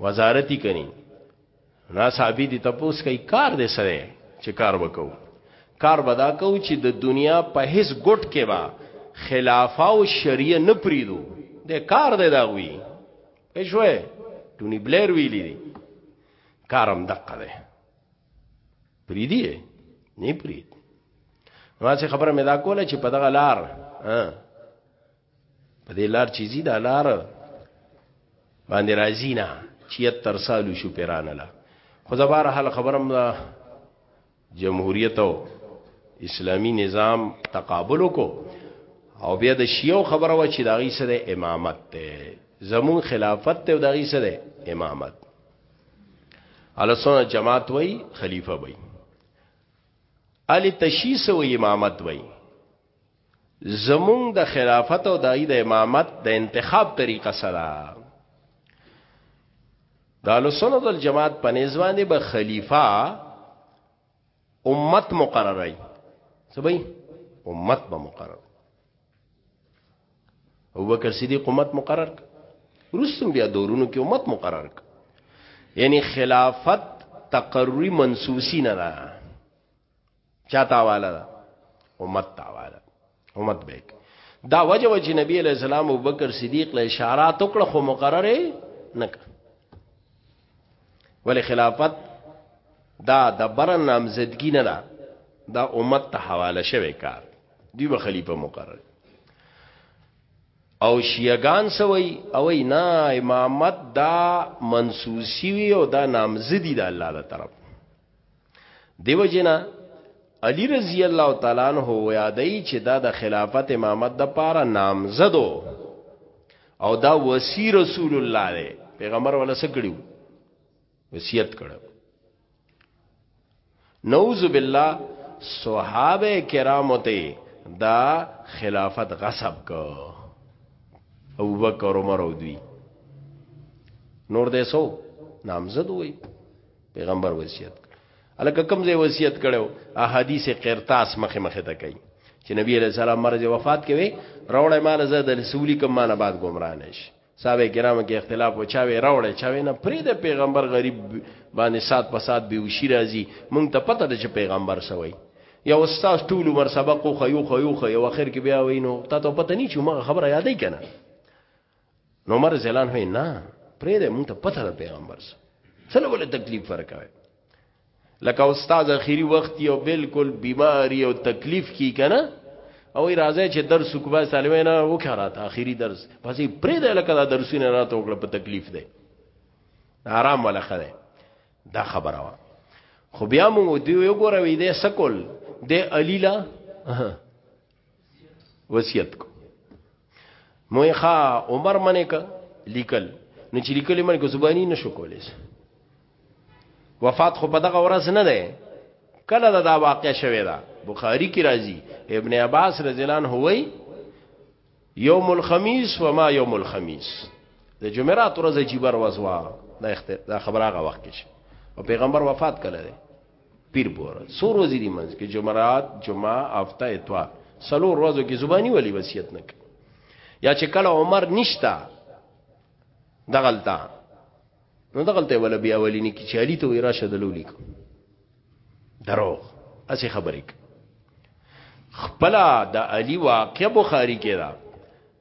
وزارتی کنی نا صاحبی دی تپوس کئی کار دی سره چې کار وکاو کار بدا کو چې د دنیا په هیڅ ګټ کې با خلافه او شریعه نه پریدو د کار دی دا وی پښوی ټونی بلیر ویلی دی کارم دقه دی پریدی نه پرید ما څه خبره مې دا کوله چې په دغه لار په دې لار چې زی دا لار باندې راځي نه چې تر سالو شو پیران لا خو زبر حل خبرم دا جمهوریت او اسلامی نظام تقابل کو او بیا د شیعو خبره و چې دا غي سره امامت ته زمون خلافت ته دا غي سره امامت السنه جماعت وای خلیفہ وای علی تشیس و امامت وای زمونږ د خلافت او دای د امامت د انتخاب طریقه سره د السنت الجماعت په نسبانه به خلیفہ امت مقررای سبي امت به مقرر ابو بکر صدیق امت مقرر رسم بیا دورونو کې امت مقرر یعنی خلافت تقرری منسوسی نه ده چا تاواله ده امت تاواله امت بیک دا وجه وجه نبی علیہ السلام ابو بکر صدیق له اشارات وکړه خو مقرره نه کړ ولې خلافت دا د برن نامزدګی نه ده دا امت ته حواله شوی کار دی به خلیفہ مقرر او شیعگان سوی او نه امامت دا منسوسی وی او دا نامزدی دا الله دا طرف دیو جنا علی رضی الله تعالی عنہ یادای چې دا د خلافت امامت د پاره نامزدو او دا وسی رسول الله دی پیغمبر ولا سکړو وصیت کړو نعوذ بالله صحابه کرام ته دا خلافت غصب کو ابو بکر عمر او دوی نور دې سو نامزد وای پیغمبر وصیت الکه کوم ځای وصیت کړو احادیث قرطاس مخه مخه ته کوي چې نبی علیہ السلام مرز وفات کوي راوړې مال زه د رسولي کوم مال بعد گمراه نشي صاحب کرام کې اختلاف او چاوي راوړې چاوي نه پری د پیغمبر غریب باندې سات په سات به وشي راځي مونږ ته پته ده چې پیغمبر سوی یا استاد ټول عمر سبق خو خو خو خو یو اخر کې بیا وینو تا ته پته نه چې مغه خبره یادې کنه نو عمر زلان هي نه پرې دې مونږ ته پته ده پیغمبر سره څلو ول تکلیف ورکوي لکه استاد اخیری وخت یو بالکل بیماری او تکلیف کی کنه او راځي چې درس وکړه سالمه نه وکړه ته اخیری درس پسې پرې دې لکه دا درسونه راته وکړه په تکلیف دی آرام ولا خره دا خبره وا خو بیا موږ دی یو ګوره وې دې سکول دې علیلا وصیت کو مو یې ښا عمر منې ک لیکل نو چې لیکل منې کو زبانی نشو کولای وفات خو په دغه ورځ نه ده کله دا, دا واقع شوه دا بخاری کی راضی ابن عباس رضی الله عنه وای یوم الخمیس و ما یوم الخمیس د جمعرات ورځ جیبر وزوا دا اختر دا خبره غا وخت کې او پیغمبر وفات کله ده پیر بور سو روزی دی منځ کې جمعرات جمعه هفته اتوار سلو روزو کې زبانی ولی وصیت نک یا چې کله عمر نشتا دغلتا نو دغلته ولا بیا ولی نه کی چالی ته راشه د لولیک دروغ اسی خبرې خپل د علی واقع بخاری کې دا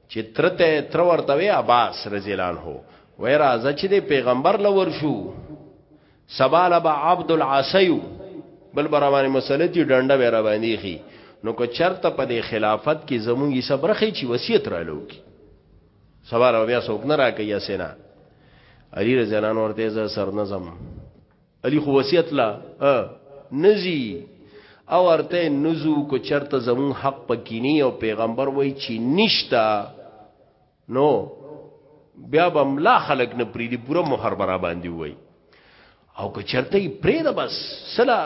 چې تر ته تر ورته وی عباس رضی الله عنه وای راځه چې د پیغمبر لور شو سبال با عبد العاصیو بل برابرې مسلتی ډنډه به را باندې خي نو کو چرته په دې خلافت کې زمونږي صبرخې چې وصیت را لوکي سبال بیا څوک نه راکې یا سینا علی رضی الله عنه ورته ز سرنظم علی خو وصیت لا نزی او ارته نزو کو چرته زمون حق پکینی او پیغمبر وای چی نشتا نو بیا به ملا خلق نه پریدي پورا مہر برا باندې وای او که چرته پرې ده بس سلا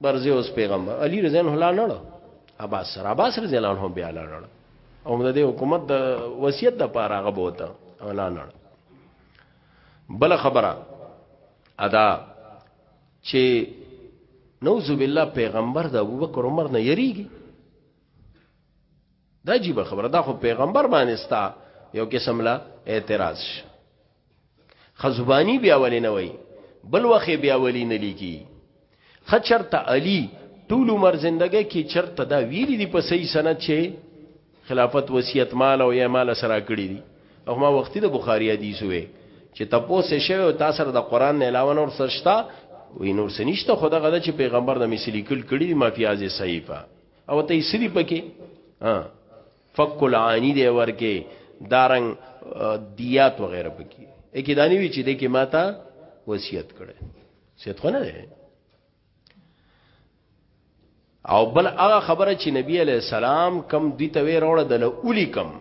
برزه اوس پیغمبر علی رضی الله عنه نه عباس سره عباس رضی الله عنه بیا لاړ او د حکومت د وصیت د پاره هغه بوته اعلان کړ بل خبره ادا چې نوذ بالله پیغمبر د ابوبکر عمر نه یریږي دا عجیب خبره دا خو پیغمبر باندې ستا یو قسم لا اعتراض شي خزبانی بیا ولې نه وای بل وخت بیا ولې نه لیکي خچرته علی ټول عمر زندګی کې چرته دا ویری دی په صحیح سند چې خلافت وصیت مال او یا مال سره کړی دی او ما وختي د بخاری حدیث وې چې تاسو شوی او تاسو سره د قران نه علاوه نور سرشتہ وی نور سنشتہ خدغه چې پیغمبر د مثلی کل کړی دی مافیاز صحیفه او ته سری پکې ها فک العانی دی ورکه دارنګ دیات وغیرہ پکې اکی دانی وی چې د کې ماته وصیت کړي سید خو نه دی او بل هغه خبره چې نبی علی السلام کم دی ته وی روړه د اولی کم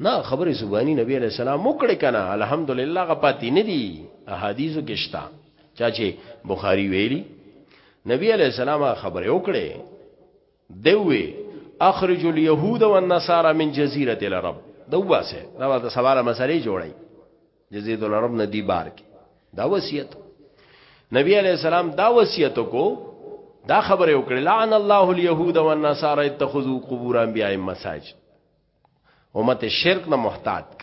نه خبره زبانی نبی علیہ السلام وکړه کنه الحمدلله غپاتی نه دی احادیثو کې شتا چا چې بخاری ویلی نبی علیہ السلام خبره وکړه دوی اخرج اليهود والنصارى من جزيره العرب دوباسه دا ورته سوال مسلې جوړي جزيره العرب نه دی بار کې دا وصیت نبی علیہ السلام دا وصیت کو دا خبره وکړه لعن الله اليهود والنصارى اتخذوا قبور انبياء مساجد امت شرک نه محتاط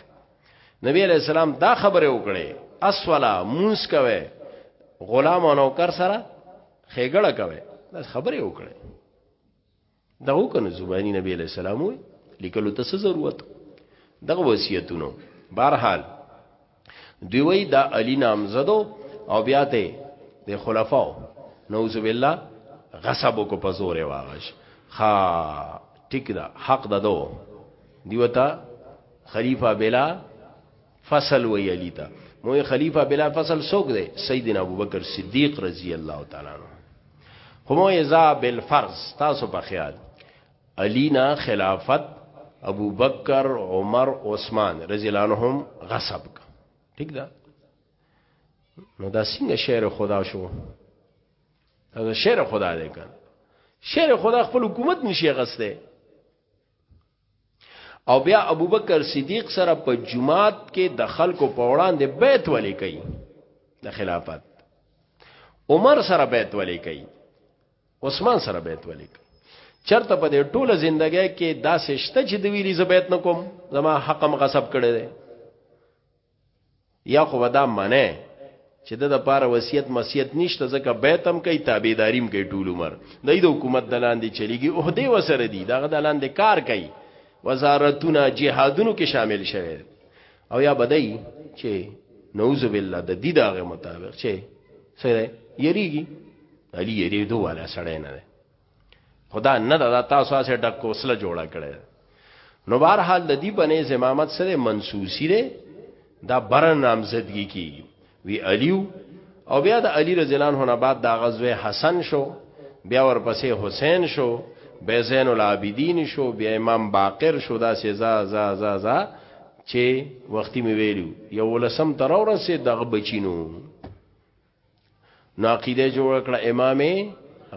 نبی علیہ السلام دا خبره وکړي اسولا مونس کوي غلام او نوکر سره خېګړه کوي دا خبره وکړي دا وکنه زبانی نبی علیہ السلام وي لیکلو ته ضرورت دغه وصیتونو بهرحال دوی وی دا علی نامزدو او بیا ته د خلفاو نعوذ بالله غصب کو پزور واغش خا ټیک دا حق دا دو دیوتا خلیفہ بلا فصل وی علی تا مو خلیفہ بلا فصل سوک دے سیدنا ابوبکر صدیق رضی اللہ تعالی عنہ همو یزا بالفرض تاسو په خیال علی نه خلافت ابو بکر عمر عثمان رضی الله عنهم غصب کا ٹھیک ده نو دا څنګه شعر خدا شو دا شعر خدا دی کنه شعر خدا خپل حکومت نشي غسته او بیا ابوبکر صدیق سره په جمعات کې د خلکو په وړاندې بیت ولې کوي د خلافت عمر سره بیت ولې کوي عثمان سره بیت ولیک چرته په دې ټوله زندګۍ کې داسې شته چې د ویلي زبیت نه کوم زما حقم غصب کړی دی یا خو ودا منه چې د لپاره وصیت مسیت نشته ځکه بیتم کوي تابعداریم کوي ټول عمر د دې حکومت دلاندې چلیږي او دې وسره دي دغه دلاندې کار کوي وزارتونه جهادونو کې شامل شوه او یا بدای چې نعوذ بالله د دې دغه مطابق چې سره یریږي علي یې دوه والا سړی نه دی خدا نه دا تاسو سره ډک کوسله جوړه کړي نو بهر حال د دې بنې زمامت سره منسوسی دی دا بر نامزدګي کی وی علیو او بیا د علی رضی الله عنه بعد دا غزوه حسن شو بیا ورپسې حسین شو بیا زین العابدین شو بیا امام باقر شو دا سزا زا زا زا چې وختي می ویلو یو لسم تر ورسې دغه بچینو نو عقیده جوړ کړه امام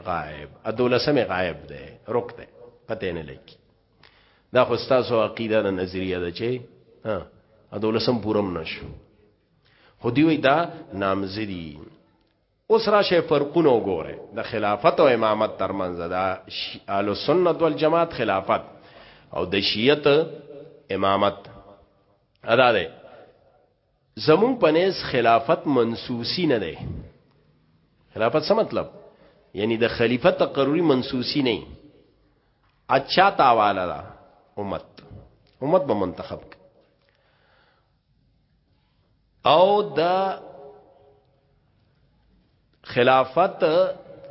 غائب ادولسمه غائب ده رک ده پته نه لګي دا خو تاسو عقیده نه نظریه ده چې ها ادولسم پورم نشو خو دی وی دا نامزدی اوس راشه فرقونه وګوره د خلافت او امامت ترمنځ دا اهل سنت والجماعت خلافت او د شیعت امامت ادا ده زمونږ په نیز خلافت منسوسی نه دی خلافت څه مطلب یعنی د خلیفه تقرری منسوسی نه اچا تاواله ده امت امت به منتخب او د خلافت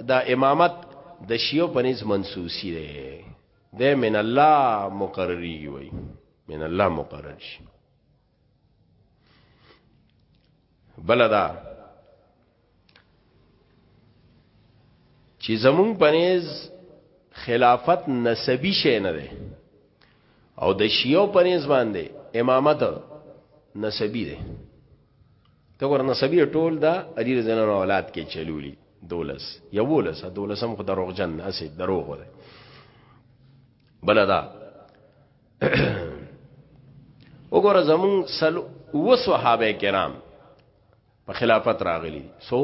د امامت د شیو په نیز منسوسی ده د من الله مقرری وي من الله مقرر شي بلدا چې زمون پنيز خلافت نسبی شې نه ده او د شیعو پنيز باندې امامت نسبی ده ته ور نسبی ټول دا علی رضی الله اولاد کې چلولي دولس یولس دولسم خو دروغ جن اسې دروغ ده بلدا وګوره زمون سلو و صحابه کرام په خلافت راغلي سو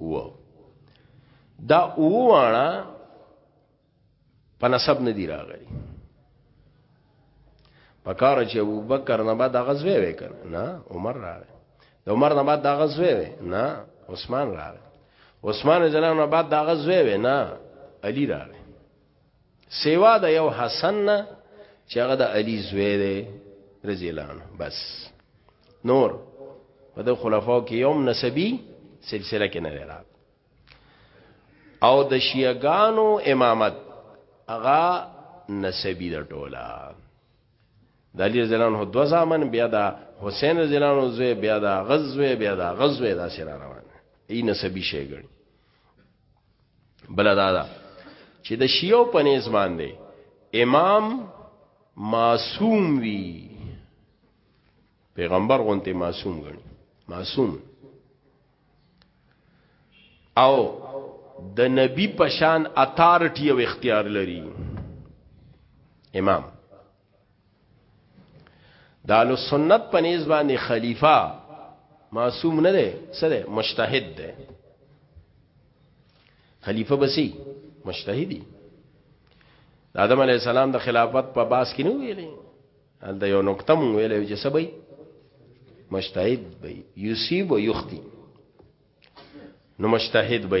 و دا ووانا په نسب نه دی راغلي پکار چې ابو بکر نه بعد غزوه وکړ نه عمر راغی د عمر نه بعد غزوه وې نه عثمان راغی عثمان جنان نه بعد غزوه وې نه علی راغی سیوا د یو حسن نه چې هغه د علی زوی دی رضی الله عنه بس نور په د خلفاو کې یوم نسبی سلسله کې نه لري او د شیعاګانو امامت هغه نسبی د ټوله د علی رضی الله عنه دو زامن بیا د حسین رضی الله عنه زوی بیا د غزوه بیا د غزوه دا سره روان ای نسبی شیګړي بل دا دا چې د شیعو په نس باندې امام معصوم وی پیغمبر غونته معصوم غني معصوم او د نبی پشان اتارټي او اختیار لري امام دالو سنت په نسبت باندې خلیفہ معصوم نه دی سره مجتهد دی خلیفہ بسی مجتهدی آدم علی السلام د خلافت په باس کې نو ویلې دا یو نقطه مو ویلې چې سبي مجتهد به یصيب و یختی نو مجتهد به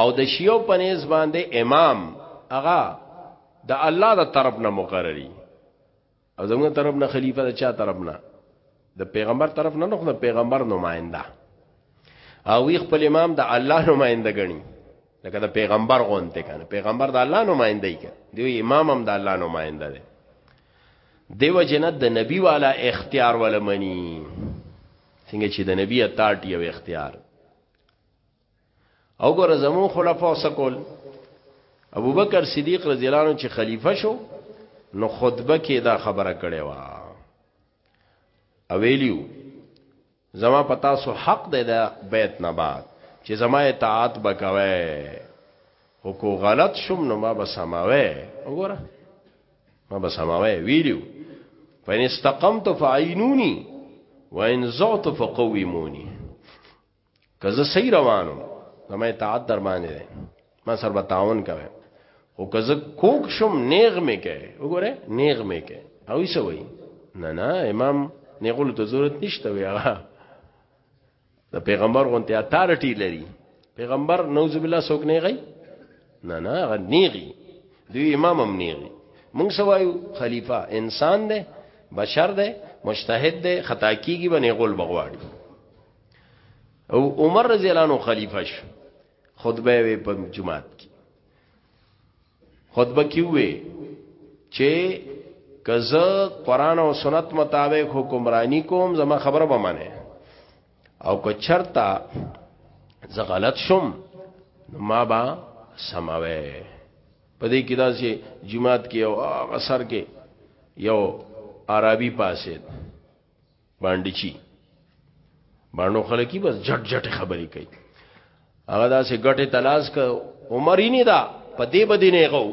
او د شیو پنیز باندې امام اغا د الله د طرف نه مقرری او زموږ طرف نه خلیفہ د چا طرف نه د پیغمبر طرف نه نو پیغمبر نماینده او وی خپل امام د الله نماینده غني لکه د پیغمبر غونته کنه پیغمبر د الله نماینده ای کنه دی امام هم د الله نماینده دی دیو جنت د نبی والا اختیار ولمنی څنګه چې د نبی اطاعت یو اختیار او ګور زمو خلفاو سکول ابو بکر صدیق رضی الله عنه چې خلیفہ شو نو خطبه کې دا خبره کړې و اویلیو زما پتا سو حق دی دا بیت نه بعد چې زما اطاعت بکوي او کو غلط شوم نو ما به سماوي وګوره ما به سماوي ویلو فإن استقمت فعينوني وإن زعت فقوموني که زه صحیح روانو زما اطاعت در باندې ده ما سره به تعاون کوي او که زه کوک شم نیغ مې کوي وګوره نیغ مې کوي او یې سوي نه نه امام نیغول ته ضرورت نشته وی هغه د پیغمبر غونته اتارټي لري پیغمبر نوذ بالله څوک نه غي نه نه غنيغي دی امام هم نیغي موږ سوایو خلیفہ انسان دی بشر دی مجتهد دی خطا کیږي باندې غول بغواړي او عمر رضی الله عنه خلیفہ شو خطبه وی په جمعات کې خطبه کې وې چې کزه قران او سنت مطابق حکمرانی کوم زما خبره به معنی او که چرتا زه غلط شم ما با سماوي په دې کې دا چې جماعت کې او غسر کې یو عربي پاسید باندې چی باندې خلکی بس جټ جټ خبرې کوي هغه داسې ګټه تلاش ک عمر یې نه دا په دې بدې نه غو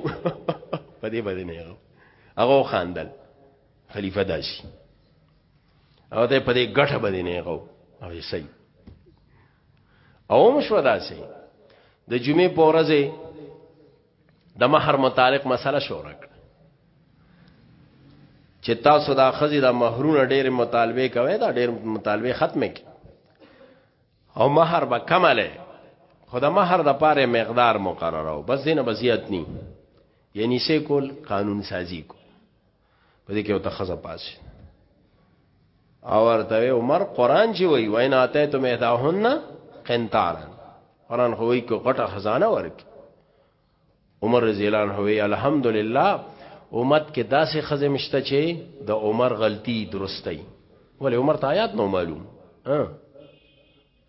په دې بدې نه غو هغه خاندل خلیفہ داسي او ته په دې ګټه بدې نه غو او یې صحیح او مشو داسې د جمعې په ورځ د مہر متعلق مسله شورک چې تاسو دا خزي دا مہرونه ډېر مطالبه کوي دا ډېر مطالبه ختمه کی او مہر به کماله خدا مہر د پاره مقدار مقرره او بس دینه بزیات ني یعنی سه کول قانون سازی کو په دې کې یو تخزه پاسي او ورته عمر قران چې وای وای نه اته ته مې داهن قنطارن قران خو وای کو غټه خزانه ورک عمر رضی الله عنه وی الحمدلله امت کې داسې خزه مشته چې د عمر غلطي درستي ولی عمر ته آیات نو معلوم ها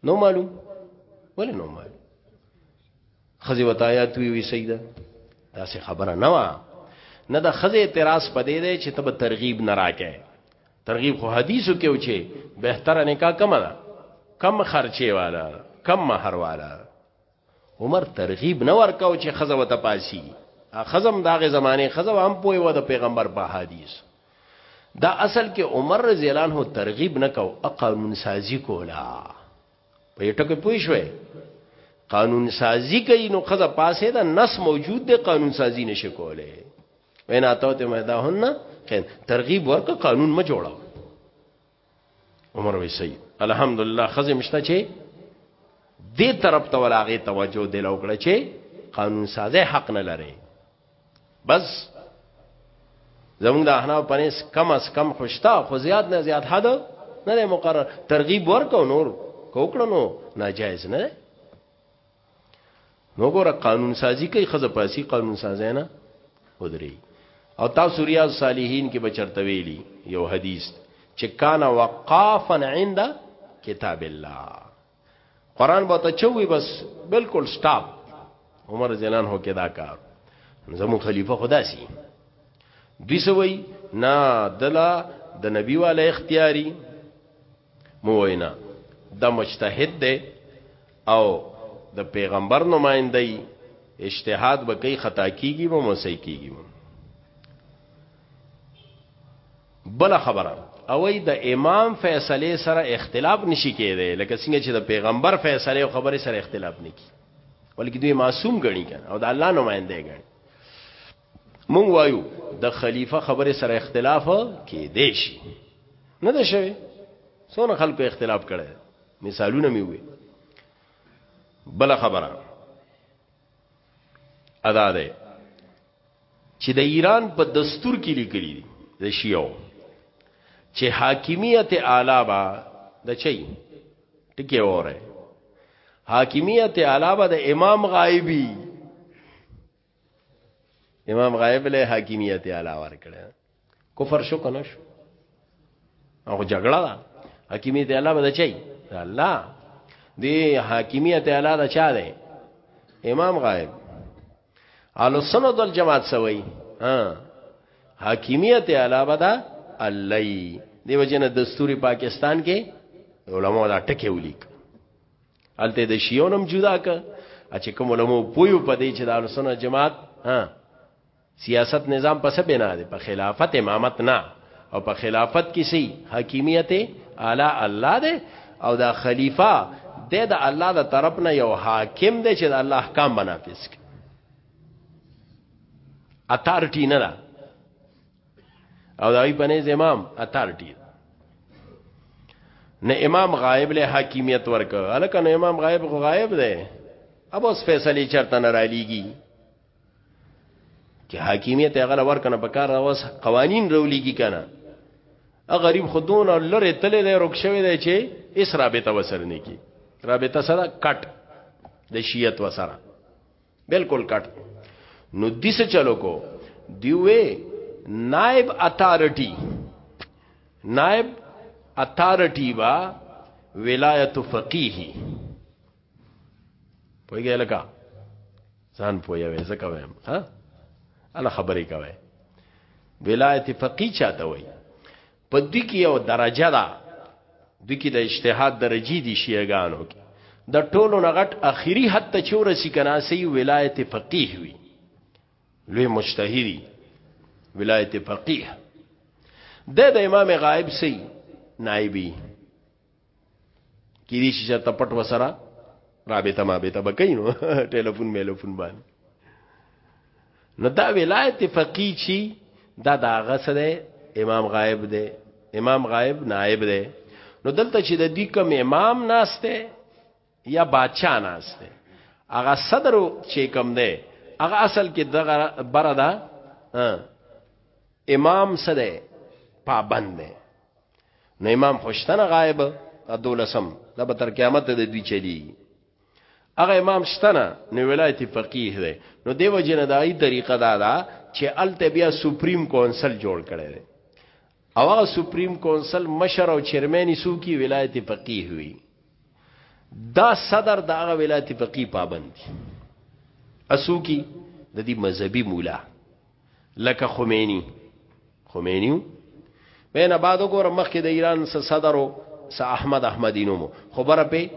نو معلوم ولې نو معلوم خزی وتا آیات وی وی سیدا دا څه خبره نه وا نه د خزه اعتراض پدې دی چې تب ترغیب نه راکې ترغیب خو حدیثو کې وچی بهتره نکاح کم ده کم خرچه والا کم مہر والا عمر ترغیب نه ورکاو چې خزه وته پاسی خزم داغه زمانه خزه هم پوي و د پیغمبر په حدیث دا اصل کې عمر رضی الله عنه ترغیب نه کاو ا قانون سازی کولا په یټه کې پوي شوې قانون سازی کوي نو خزه پاسه دا نس موجود دی قانون سازی نشه کوله وینا ته ته مې دا هنه ترغیب ورک قانون ما جوړاو عمر وی سي الحمدلله خزه مشته چي دې طرف ته ولاغه توجه دی لوکړه چې قانون سازه حق نه لري بس زموږ د احناف پنيس کم از کم خوشتا خو زیات نه زیات حد نه مقرر ترغیب ورکو نور کوکړنو ناجایز نه نو ګوره قانون سازی کوي خزه پاسی قانون سازی نه ودري او تاسو ریاض صالحین کې بچرته ویلی یو حدیث چې کان وقافا عند کتاب الله قران به ته چوي بس بالکل سٹاپ عمر زلان هو کې دا کار زمو خلیفہ خدا سي دوی سوي نا دلا د نبی والا اختیاري مو وینا دا مجتهد دی او د پیغمبر نماینده ای اجتهاد به کوي خطا کیږي به مصیب کیږي بل خبره او ای د امام فیصله سره اختلاف نشي کېدی لکه څنګه چې د پیغمبر فیصله او خبره سره اختلاف نکی بلکې دوی معصوم غني کنه او د الله نماینده غني مونږ وایو د خلیفہ خبره سره اختلاف کې دی شي نه ده شوی څونه خلکو اختلاف کړي مثالونه می وي بل خبره ادا ده چې د ایران په دستور کې لیکلي دي د شیعو چې حاکمیت اعلی با د چي ټکی وره حاکمیت اعلی با د امام غایبی امام غائب له حاکمیت اعلی ور کړی کفر شو کنه شو هغه جګړه ده حاکمیت اعلی به چي الله دی حاکمیت اعلی ده چا ده امام غائب اهل سنت والجماعت سوي ها حاکمیت اعلی به ده الله دی وجنه دستوري پاکستان کې علماء دا ټکی ولیک الته د شیونم جدا ک چې کوم علماء پویو په دې چې د السنه جماعت ها سیاست نظام پس بنا دی په خلافت امامت نه او په خلافت کې سي حاکمیت اعلی الله دی او دا خلیفہ د د الله د طرف نه یو حاکم دی چې د الله احکام بنافذ کوي اتارټی نه ده او دای په نيز امام اتارټي نه امام غائب له حاکمیت ورک الکه نه امام غائب خو غائب دی اب اوس فیصله چرته نه را لیږي چې حاکمیت هغه ورک نه پکار اوس قوانین رولیږي کنه ا غریب خودون لره تلې دی رک شوی دی چې اس رابطه وسر نه کی رابطه سره کټ د شیعت وسره بالکل کټ نو دیس چلو کو دیوې نائب اتارټي نائب اتارټي با ولایت فقيه پوهیږئ لکه ځان پوهیږئ زکه وایم ها الا خبرې کوي ولایت فقيه چاته وایي په دې کې یو درجه ده د کې د اجتهاد درجی دي شیعاګانو کې د ټولو نغټ اخیری حد ته چورسی کنا سی ولایت فقیه وی لوی مجتهدی ولایت فقیه د د امام غائب سی نائبی کې دي چې ته پټ وسره رابطه ما به ته بکینو ټلیفون میلفون باندې نو دا ولایت فقی چی دا دا غسه ده امام غائب ده امام غائب نائب ده نو دلته چې د دې کوم امام ناشته یا بادشاہ ناس دی هغه صدر چې کوم دی هغه اصل کې دغه بره ده امام سره پابند دی نو امام خوشتنه غایب دولسم دا به تر قیامت د دوی چلی هغه امام شتنه نو ولایت فقیه دی نو دیو جن دای طریقه دا ده چې الته بیا سپریم کونسل جوړ کړي او هغه سپریم کونسل مشر او چیرمن یې څوک وي ولایت فقیه وي دا صدر د هغه ولایت فقیه پابند دي اسوکی د دې مذهبي مولا لکه خمینی خمینی بینه بعد وګوره مخکې د ایران سره صدرو سه احمد احمدی نومو خبره په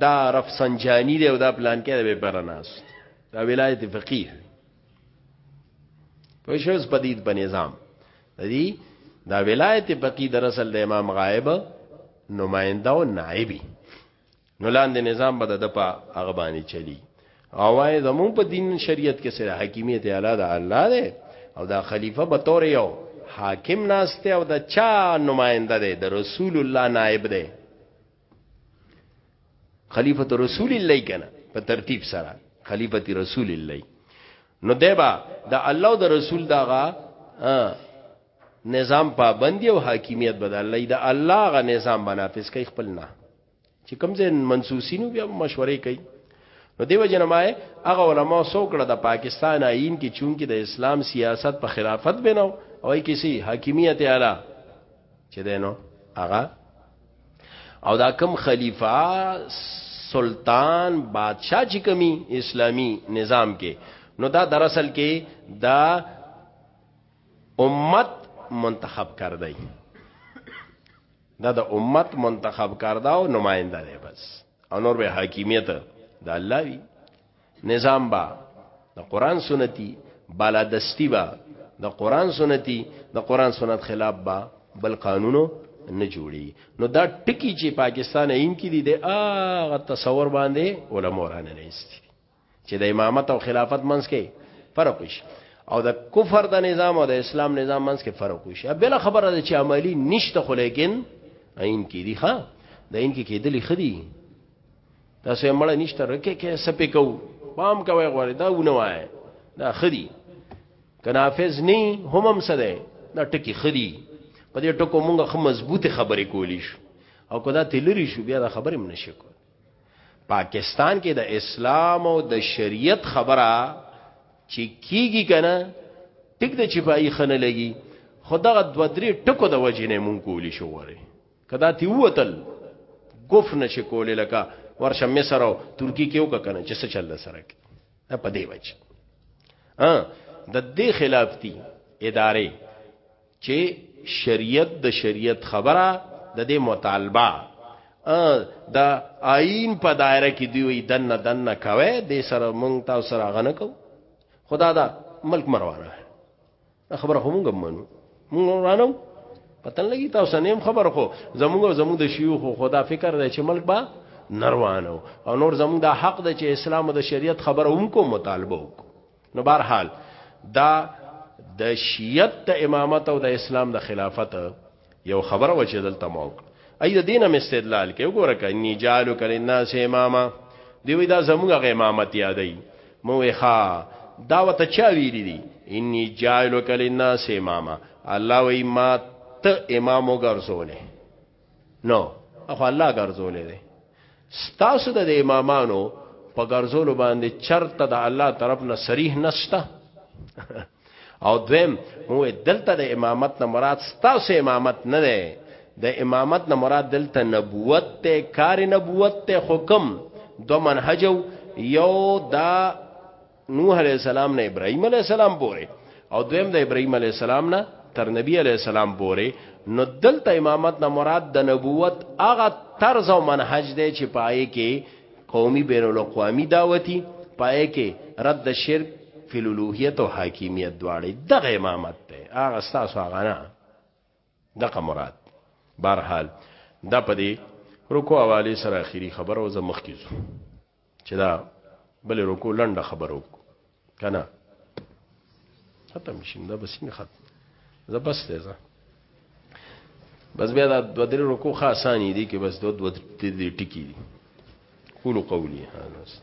دا رفسنجانی دی او دا پلان کې به برناس دا ولایت فقیه په شوز پدید په نظام دی دا ولایت فقی در اصل د امام غائب نماینده او نائبی نو لاندې نظام به د په هغه باندې چلی او وای زمون په دین شریعت کې سره حاکمیت اعلی د الله دی او دا خلیفہ به تور یو حاکم ناشته او د چا نماینده دی د رسول الله نائب دی خلیفۃ رسول الله کنا په ترتیب سره خلیفۃ رسول الله نو دیبا د الله او د رسول دغه نظام پابندي او حاکمیت بدلای د الله غ نظام بنافس کوي خپل نه چې کوم ځین منسوسینو بیا مشورې کوي نو دیو جنمای هغه علما سوکړه د پاکستان آئین کې چونکی د اسلام سیاست په خلافت بنو او ای کسی حاکمیت اعلی چې دینو هغه او دا کم خلیفہ سلطان بادشاہ چې کمی اسلامی نظام کې نو دا دراصل کې دا امت منتخب کردای دا د امت منتخب کردا او نماینده دی بس او نور به حاکمیت د الله وی نظام با د قران سنتي بالادستی با د قران سنتي د قران سنت خلاف با بل قانونو نه جوړي نو دا ټکی چې پاکستان ایم کې دي د هغه تصور باندې علماء رانه نه ایستي چې د امامت او خلافت منځ کې فرق وشي او د کفر د نظام او د اسلام نظام منځ کې فرق وشي بل خبره ده چې عملی نشته خو لیکن ایم کې دي ښا د ایم کې کېدلی خدي دا سه مړ نشته رکه کې سپې کو پام کوي غوړي دا ونه وای دا خدي کنافز نه هم هم سده دا ټکی خدي په دې ټکو مونږ خو مضبوطه خبرې کولی شو او کدا تلری شو بیا دا خبرې هم نشي کول پاکستان کې د اسلام او د شریعت خبره چې کیږي کنه ټیک د چپایي خنه لګي خدغه دو درې ټکو د وجې نه مونږ کولی شو وره کدا تی وتل ګف نشي کولې لکه ورشه مصر او ترکی کې وک کنه چې څه چل سره کې دا په دی وجه ها د دې خلاف دي ادارې چې شریعت د شریعت خبره د دې مطالبه د آئین په دایره کې دی وی دنه دنه کوي د سره مونږ تاسو سره غنه کو خدا دا ملک مروانه خبره خو مونږ منو مونږ رانو پتن لګي تاسو نیم خبر خو زمونږ زمونږ د شيوخ خدا فکر دی چې ملک با نروانو او نور زمونږ د حق د چې اسلام او د شریعت خبره هم کو مطالبه وکړو نو بهر حال دا د شیعت د امامت او د اسلام د خلافت یو خبره و چې دلته ما وکړه ای د دینه مستدلال کې وګوره ک انی جالو کړي ناس امامه دی وی دا زموږه امامت یادای مو ښا دا وته چا ویلی دی انی جالو کړي ناس امامه الله وی ما ته امام وګرځولې نو اخو الله ګرځولې دی ستاسو د دې امامانو په ګرځولو باندې چرته د الله طرف نه صریح نشته او دویم مو دلته د امامت نه مراد ستاسو امامت نه ده د امامت نه مراد دلته نبوت ته کار نبوت ته حکم دو منهجو یو دا نوح علیہ السلام نه ابراهیم علیہ السلام پورې او دویم د ابراهیم علیہ السلام نه تر نبی علیہ السلام پورې نو دلته امامت نه مراد د نبوت هغه طرز او منهج دی چې پای کې قومي بین الاقوامی دعوتی پای کې رد شرک فلولوهیت او حاکمیت دواړي دغه امامت ته هغه تاسو هغه نه دغه مراد بهرحال دا په دې رکو حواله سره اخیری خبره او زمخ کیزو چې دا بل رکو لنډه خبره وک کنه ختم شین دا بسینه ختم زه بس ته زه بس بیا دا دو درې رکو خاصانی دي کې بس دو دو دې ټکی دي قولو قولی هذا است